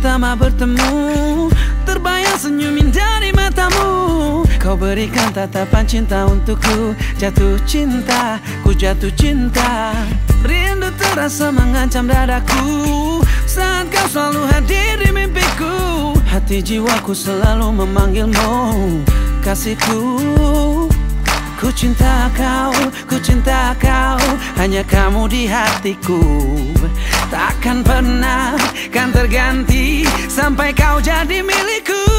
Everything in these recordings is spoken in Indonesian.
pertama bertemu Terbayang senyum indah di matamu. Kau berikan tatapan cinta untukku Jatuh cinta, ku jatuh cinta. Rindu terasa mengancam dadaku Saat kau selalu hadir di mimpiku. Hati jiwaku selalu memanggilmu Kasihku Ku cinta kau, ku cinta kau Hanya kamu di hatiku. Takkan pernah kan terganti Sampai kau jadi milikku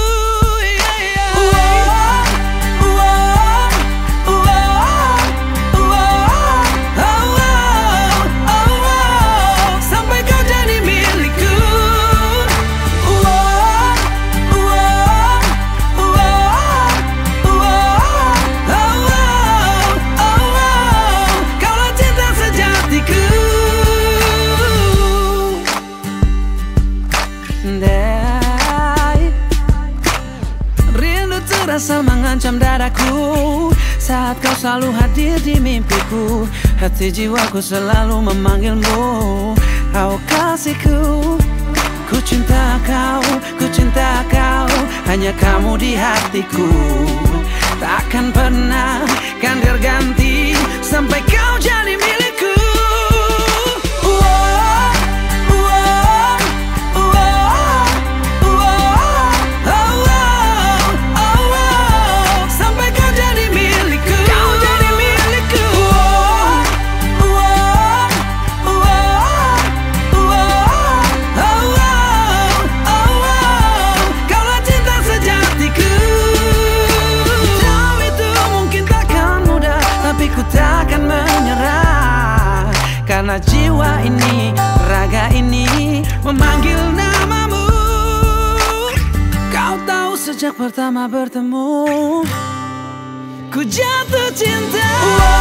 Rasa mengancam dadaku Saat kau selalu hadir di mimpiku Hati jiwaku selalu memanggilmu. Kau kasihku Ku cinta kau, ku cinta kau Hanya kamu di hatiku. Takkan pernah kan terganti Karena jiwa ini, raga ini memanggil namamu Kau tahu sejak pertama bertemu Ku jatuh cinta wow.